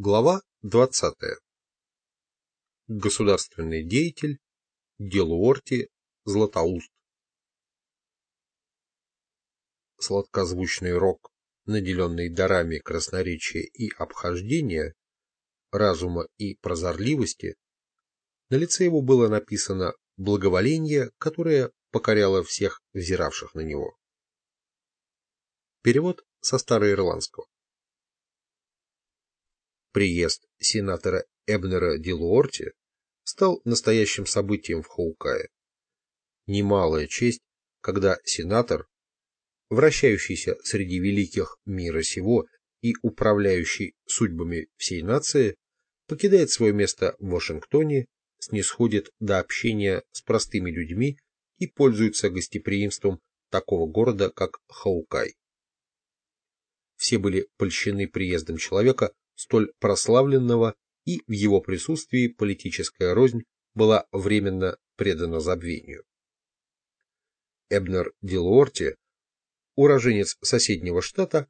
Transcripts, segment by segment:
Глава 20. Государственный деятель Делуорти Златоуст. Сладкозвучный рок, наделенный дарами красноречия и обхождения, разума и прозорливости, на лице его было написано благоволение, которое покоряло всех взиравших на него. Перевод со староирландского. Приезд сенатора Эбнера Дилуорти стал настоящим событием в Хаукае. Немалая честь, когда сенатор, вращающийся среди великих мира сего и управляющий судьбами всей нации, покидает свое место в Вашингтоне, снисходит до общения с простыми людьми и пользуется гостеприимством такого города, как Хаукай. Все были польщены приездом человека, столь прославленного, и в его присутствии политическая рознь была временно предана забвению. Эбнер Дилуорти, уроженец соседнего штата,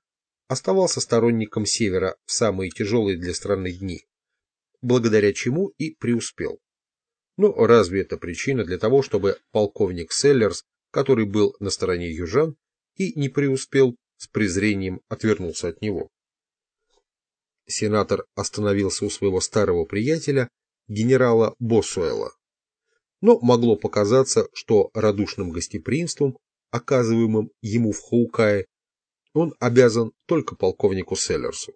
оставался сторонником Севера в самые тяжелые для страны дни, благодаря чему и преуспел. Но разве это причина для того, чтобы полковник Селлерс, который был на стороне южан и не преуспел, с презрением отвернулся от него? Сенатор остановился у своего старого приятеля, генерала Босуэла. Но могло показаться, что радушным гостеприимством, оказываемым ему в Хаукае, он обязан только полковнику Селлерсу.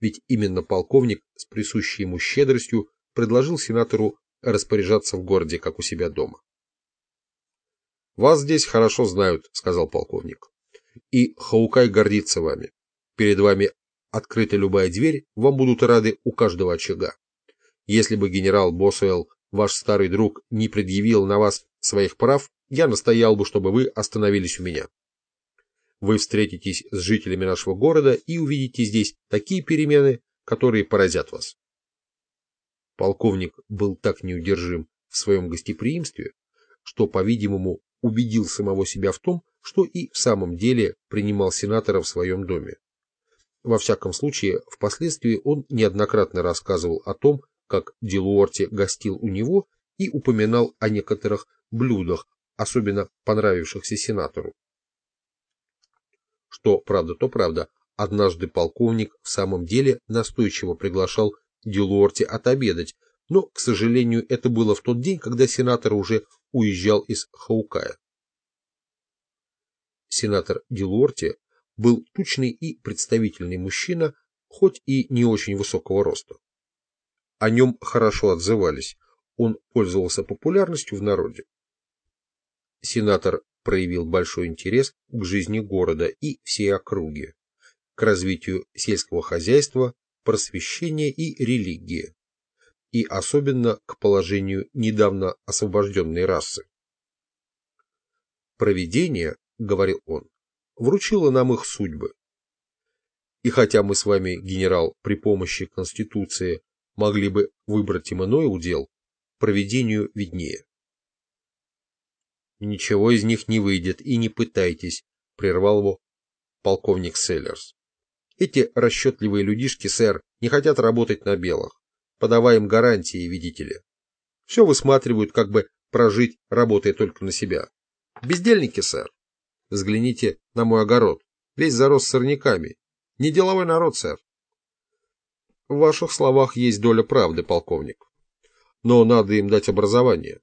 Ведь именно полковник с присущей ему щедростью предложил сенатору распоряжаться в городе, как у себя дома. «Вас здесь хорошо знают», — сказал полковник. «И Хаукай гордится вами. Перед вами открыта любая дверь, вам будут рады у каждого очага. Если бы генерал Босуэлл, ваш старый друг, не предъявил на вас своих прав, я настоял бы, чтобы вы остановились у меня. Вы встретитесь с жителями нашего города и увидите здесь такие перемены, которые поразят вас. Полковник был так неудержим в своем гостеприимстве, что, по-видимому, убедил самого себя в том, что и в самом деле принимал сенатора в своем доме. Во всяком случае, впоследствии он неоднократно рассказывал о том, как Дилуорти гостил у него и упоминал о некоторых блюдах, особенно понравившихся сенатору. Что правда, то правда. Однажды полковник в самом деле настойчиво приглашал Дилуорти отобедать, но, к сожалению, это было в тот день, когда сенатор уже уезжал из Хаукая. Сенатор Дилуорти был тучный и представительный мужчина, хоть и не очень высокого роста. О нем хорошо отзывались, он пользовался популярностью в народе. Сенатор проявил большой интерес к жизни города и всей округи, к развитию сельского хозяйства, просвещения и религии, и особенно к положению недавно освобожденной расы. «Провидение, — говорил он, вручила нам их судьбы. И хотя мы с вами, генерал, при помощи Конституции могли бы выбрать им иной удел, проведению виднее. Ничего из них не выйдет, и не пытайтесь, прервал его полковник Селлерс. Эти расчетливые людишки, сэр, не хотят работать на белых. Подаваем гарантии, видите ли. Все высматривают, как бы прожить, работая только на себя. Бездельники, сэр. Взгляните на мой огород. Весь зарос сорняками. Не деловой народ, сэр. В ваших словах есть доля правды, полковник. Но надо им дать образование.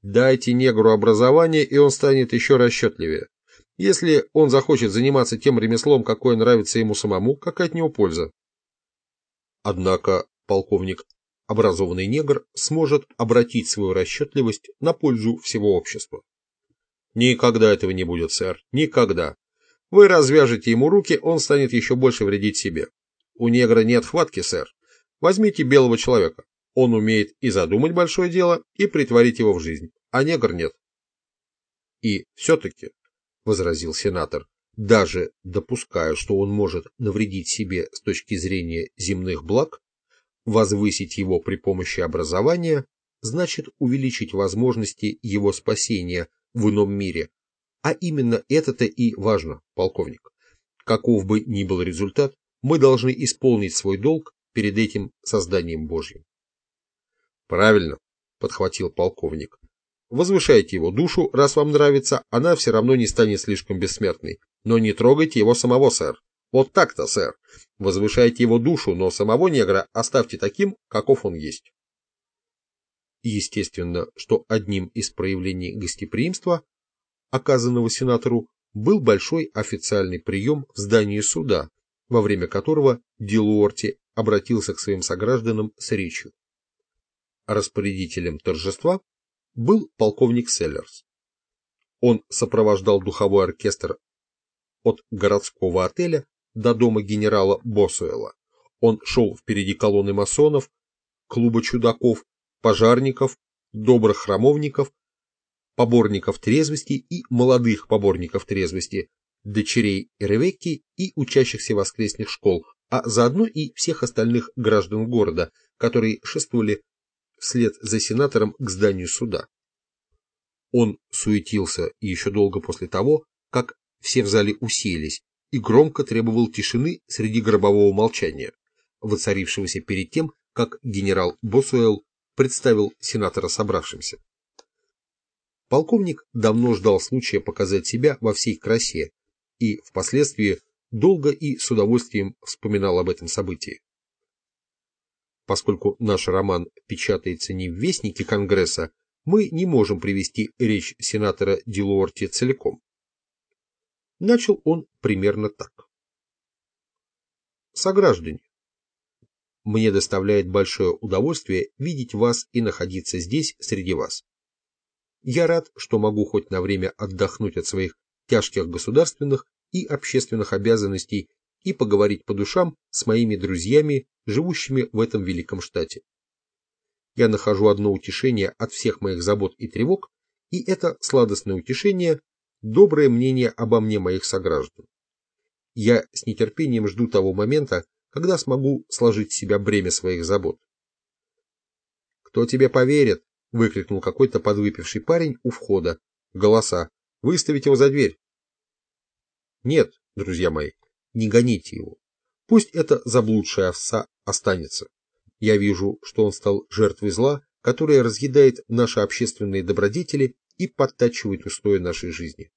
Дайте негру образование, и он станет еще расчетливее. Если он захочет заниматься тем ремеслом, какое нравится ему самому, какая от него польза? Однако полковник, образованный негр, сможет обратить свою расчетливость на пользу всего общества. Никогда этого не будет, сэр. Никогда. Вы развяжете ему руки, он станет еще больше вредить себе. У негра нет хватки, сэр. Возьмите белого человека. Он умеет и задумать большое дело, и притворить его в жизнь, а негр нет. И все-таки, — возразил сенатор, — даже допуская, что он может навредить себе с точки зрения земных благ, возвысить его при помощи образования, значит увеличить возможности его спасения в ином мире. А именно это-то и важно, полковник. Каков бы ни был результат, мы должны исполнить свой долг перед этим созданием Божьим. Правильно, подхватил полковник. Возвышайте его душу, раз вам нравится, она все равно не станет слишком бессмертной. Но не трогайте его самого, сэр. Вот так-то, сэр. Возвышайте его душу, но самого негра оставьте таким, каков он есть. Естественно, что одним из проявлений гостеприимства, оказанного сенатору, был большой официальный прием в здании суда, во время которого Дилуорти обратился к своим согражданам с речью. Распорядителем торжества был полковник Селлерс. Он сопровождал духовой оркестр от городского отеля до дома генерала Босуэла. Он шел впереди колонны масонов, клуба чудаков, пожарников, добрых храмовников, поборников трезвости и молодых поборников трезвости, дочерей Ревекки и учащихся воскресных школ, а заодно и всех остальных граждан города, которые шествовали вслед за сенатором к зданию суда. Он суетился еще долго после того, как все в зале уселись, и громко требовал тишины среди гробового молчания, воцарившегося перед тем, как генерал Босуэлл представил сенатора собравшимся. Полковник давно ждал случая показать себя во всей красе и впоследствии долго и с удовольствием вспоминал об этом событии. Поскольку наш роман печатается не в Вестнике Конгресса, мы не можем привести речь сенатора Дилуорти целиком. Начал он примерно так. Сограждане, мне доставляет большое удовольствие видеть вас и находиться здесь среди вас. Я рад, что могу хоть на время отдохнуть от своих тяжких государственных и общественных обязанностей и поговорить по душам с моими друзьями, живущими в этом великом штате. Я нахожу одно утешение от всех моих забот и тревог, и это сладостное утешение доброе мнение обо мне моих сограждан. Я с нетерпением жду того момента, когда смогу сложить в себя бремя своих забот. «Кто тебе поверит?» — выкрикнул какой-то подвыпивший парень у входа. Голоса. «Выставить его за дверь!» «Нет, друзья мои, не гоните его. Пусть эта заблудшая овца останется. Я вижу, что он стал жертвой зла, которое разъедает наши общественные добродетели и подтачивает устои нашей жизни.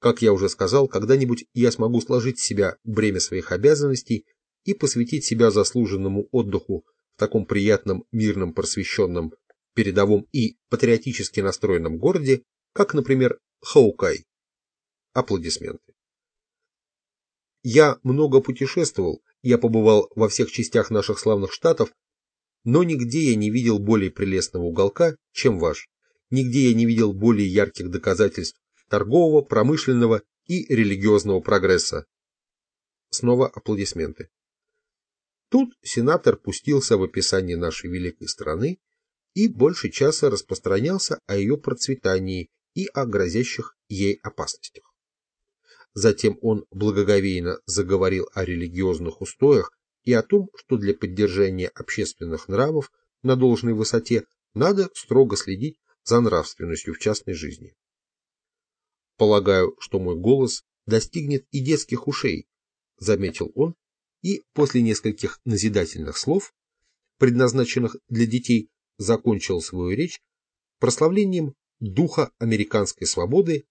Как я уже сказал, когда-нибудь я смогу сложить в себя бремя своих обязанностей и посвятить себя заслуженному отдыху в таком приятном, мирном, просвещенном, передовом и патриотически настроенном городе, как, например, Хаукай. Аплодисменты. Я много путешествовал, я побывал во всех частях наших славных штатов, но нигде я не видел более прелестного уголка, чем ваш. Нигде я не видел более ярких доказательств торгового, промышленного и религиозного прогресса. Снова аплодисменты. Тут сенатор пустился в описание нашей великой страны и больше часа распространялся о ее процветании и о грозящих ей опасностях. Затем он благоговейно заговорил о религиозных устоях и о том, что для поддержания общественных нравов на должной высоте надо строго следить за нравственностью в частной жизни. Полагаю, что мой голос достигнет и детских ушей, заметил он, и после нескольких назидательных слов, предназначенных для детей, закончил свою речь прославлением духа американской свободы,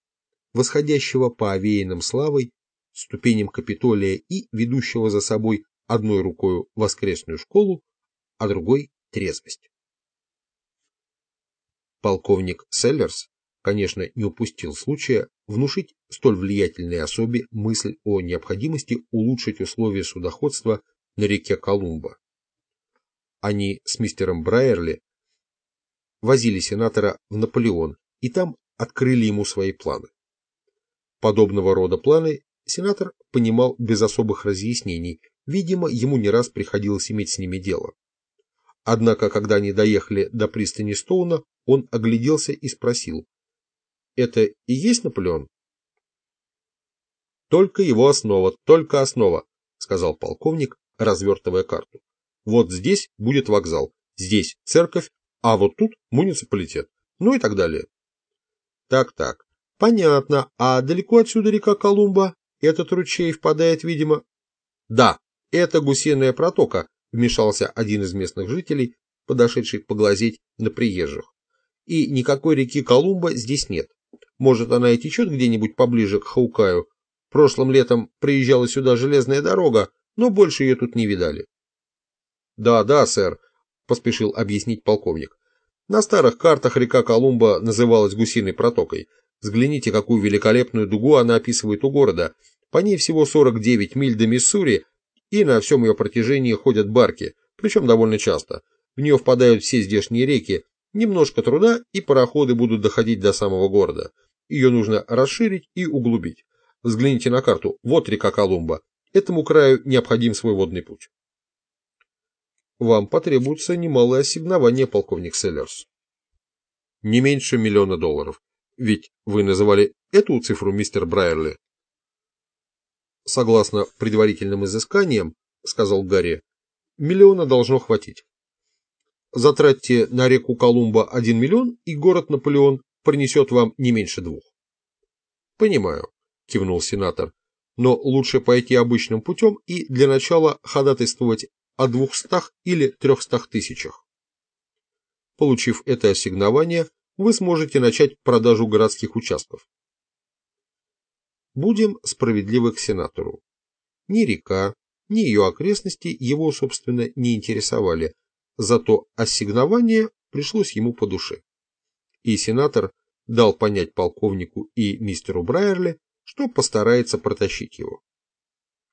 восходящего по овеянным славой ступеням Капитолия и ведущего за собой одной рукой воскресную школу, а другой трезвость. Полковник Селлерс, конечно, не упустил случая внушить столь влиятельной особе мысль о необходимости улучшить условия судоходства на реке Колумба. Они с мистером Брайерли возили сенатора в Наполеон и там открыли ему свои планы. Подобного рода планы сенатор понимал без особых разъяснений, видимо, ему не раз приходилось иметь с ними дело. Однако, когда они доехали до пристани Стоуна, он огляделся и спросил, «Это и есть Наполеон?» «Только его основа, только основа», — сказал полковник, развертывая карту. «Вот здесь будет вокзал, здесь церковь, а вот тут муниципалитет, ну и так далее». «Так-так, понятно, а далеко отсюда река Колумба? Этот ручей впадает, видимо...» «Да», Это гусиная протока, вмешался один из местных жителей, подошедший поглазеть на приезжих. И никакой реки Колумба здесь нет. Может, она и течет где-нибудь поближе к Хаукаю. Прошлым летом приезжала сюда железная дорога, но больше ее тут не видали. Да, да, сэр, поспешил объяснить полковник. На старых картах река Колумба называлась Гусиной протокой. Взгляните, какую великолепную дугу она описывает у города. По ней всего 49 миль до Миссури, и на всем ее протяжении ходят барки, причем довольно часто. В нее впадают все здешние реки, немножко труда, и пароходы будут доходить до самого города. Ее нужно расширить и углубить. Взгляните на карту, вот река Колумба. Этому краю необходим свой водный путь. Вам потребуется немалое ассигнование, полковник Селлерс. Не меньше миллиона долларов. Ведь вы называли эту цифру, мистер Брайерли? Согласно предварительным изысканиям, сказал Гарри, миллиона должно хватить. Затратьте на реку Колумба 1 миллион, и город Наполеон принесет вам не меньше двух. Понимаю, кивнул сенатор, но лучше пойти обычным путем и для начала ходатайствовать о двухстах или трехстах тысячах. Получив это ассигнование, вы сможете начать продажу городских участков. Будем справедливы к сенатору. Ни река, ни ее окрестности его, собственно, не интересовали, зато ассигнование пришлось ему по душе. И сенатор дал понять полковнику и мистеру Брайерли, что постарается протащить его.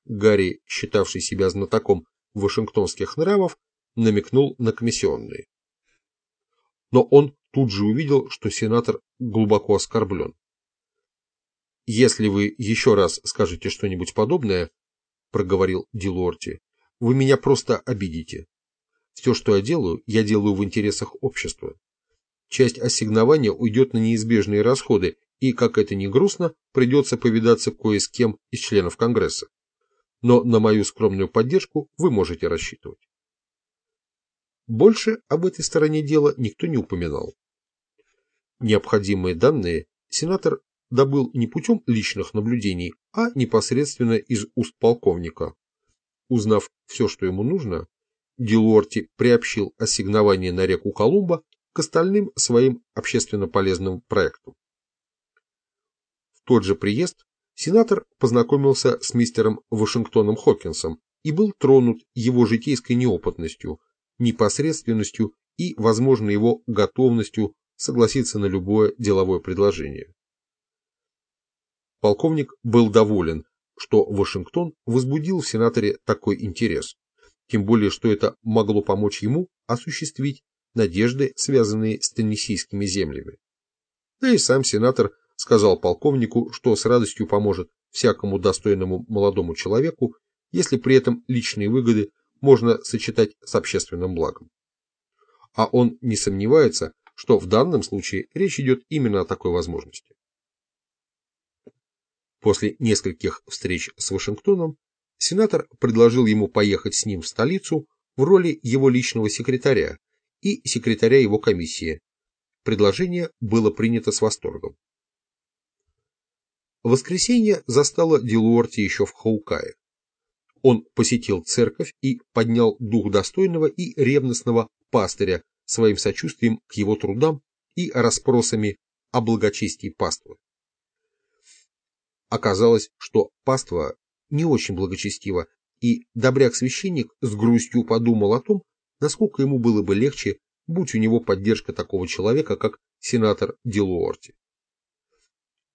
Гарри, считавший себя знатоком вашингтонских нравов, намекнул на комиссионные. Но он тут же увидел, что сенатор глубоко оскорблен. «Если вы еще раз скажете что-нибудь подобное, — проговорил Дилорти, — вы меня просто обидите. Все, что я делаю, я делаю в интересах общества. Часть ассигнования уйдет на неизбежные расходы, и, как это ни грустно, придется повидаться кое с кем из членов Конгресса. Но на мою скромную поддержку вы можете рассчитывать. Больше об этой стороне дела никто не упоминал. Необходимые данные сенатор добыл не путем личных наблюдений, а непосредственно из уст полковника. Узнав все, что ему нужно, Дилуорти приобщил ассигнование на реку Колумба к остальным своим общественно полезным проектам. В тот же приезд сенатор познакомился с мистером Вашингтоном Хокинсом и был тронут его житейской неопытностью, непосредственностью и, возможно, его готовностью согласиться на любое деловое предложение. Полковник был доволен, что Вашингтон возбудил в сенаторе такой интерес, тем более что это могло помочь ему осуществить надежды, связанные с теннессийскими землями. Да и сам сенатор сказал полковнику, что с радостью поможет всякому достойному молодому человеку, если при этом личные выгоды можно сочетать с общественным благом. А он не сомневается, что в данном случае речь идет именно о такой возможности. После нескольких встреч с Вашингтоном сенатор предложил ему поехать с ним в столицу в роли его личного секретаря и секретаря его комиссии. Предложение было принято с восторгом. Воскресенье застало Дилуорти еще в Хаукае. Он посетил церковь и поднял дух достойного и ревностного пастыря своим сочувствием к его трудам и расспросами о благочестии паствы. Оказалось, что паства не очень благочестива, и добряк-священник с грустью подумал о том, насколько ему было бы легче, будь у него поддержка такого человека, как сенатор Дилуорти.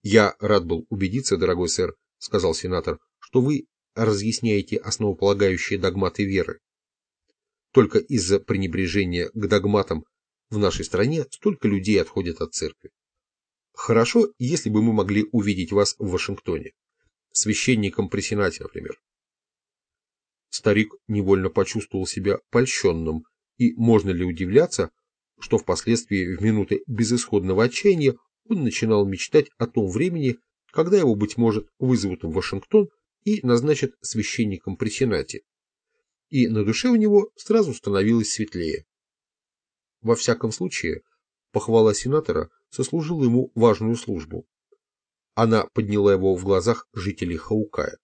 «Я рад был убедиться, дорогой сэр», — сказал сенатор, — «что вы разъясняете основополагающие догматы веры. Только из-за пренебрежения к догматам в нашей стране столько людей отходят от церкви. Хорошо, если бы мы могли увидеть вас в Вашингтоне. Священником при Сенате, например. Старик невольно почувствовал себя польщенным, и можно ли удивляться, что впоследствии в минуты безысходного отчаяния он начинал мечтать о том времени, когда его, быть может, вызовут в Вашингтон и назначат священником при Сенате, и на душе у него сразу становилось светлее. Во всяком случае, похвала сенатора сослужила ему важную службу. Она подняла его в глазах жителей Хаукая.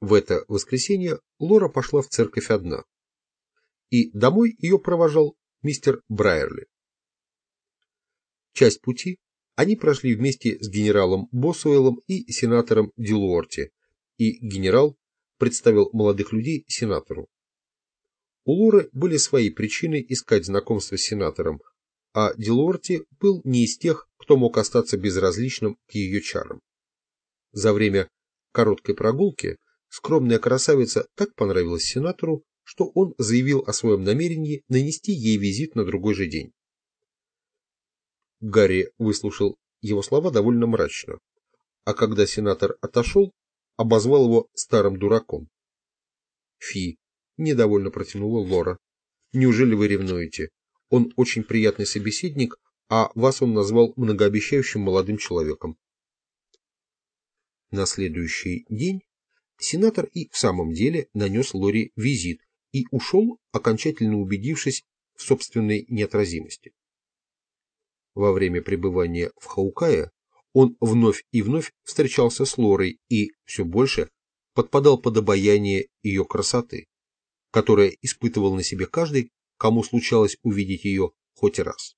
В это воскресенье Лора пошла в церковь одна. И домой ее провожал мистер Брайерли. Часть пути они прошли вместе с генералом Босуэлом и сенатором Дилуорти, и генерал представил молодых людей сенатору. У Лоры были свои причины искать знакомство с сенатором, а Дилуорти был не из тех, кто мог остаться безразличным к ее чарам. За время короткой прогулки скромная красавица так понравилась сенатору, что он заявил о своем намерении нанести ей визит на другой же день. Гарри выслушал его слова довольно мрачно, а когда сенатор отошел, обозвал его старым дураком. «Фи!» — недовольно протянула Лора. «Неужели вы ревнуете? Он очень приятный собеседник, а вас он назвал многообещающим молодым человеком». На следующий день сенатор и в самом деле нанес Лори визит и ушел, окончательно убедившись в собственной неотразимости. Во время пребывания в Хаукае он вновь и вновь встречался с Лорой и все больше подпадал под обаяние ее красоты, которая испытывал на себе каждый, кому случалось увидеть ее хоть раз.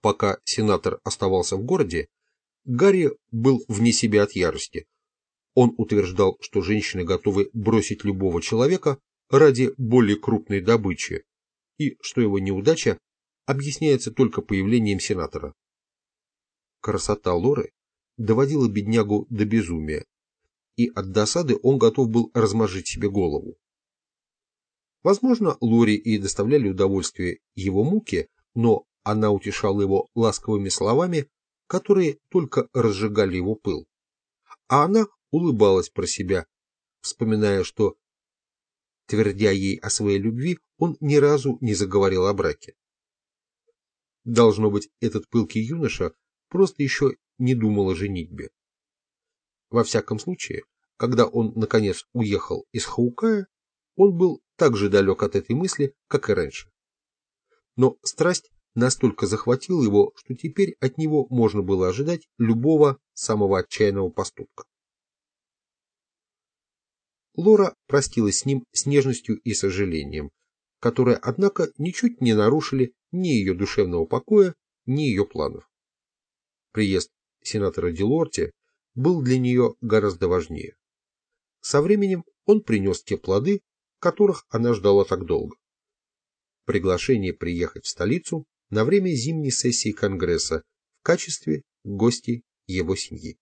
Пока сенатор оставался в городе, Гарри был вне себя от ярости. Он утверждал, что женщины готовы бросить любого человека ради более крупной добычи, и что его неудача объясняется только появлением сенатора. Красота Лоры доводила беднягу до безумия, и от досады он готов был размажить себе голову. Возможно, Лори и доставляли удовольствие его муки, но она утешала его ласковыми словами, которые только разжигали его пыл. А она улыбалась про себя, вспоминая, что, твердя ей о своей любви, он ни разу не заговорил о браке. Должно быть, этот пылкий юноша просто еще не думал о женитьбе. Во всяком случае, когда он, наконец, уехал из Хаукая, он был так же далек от этой мысли, как и раньше. Но страсть настолько захватила его, что теперь от него можно было ожидать любого самого отчаянного поступка. Лора простилась с ним с нежностью и сожалением, которые, однако, ничуть не нарушили ни ее душевного покоя, ни ее планов. Приезд сенатора Делорти был для нее гораздо важнее. Со временем он принес те плоды, которых она ждала так долго. Приглашение приехать в столицу на время зимней сессии Конгресса в качестве гостей его семьи.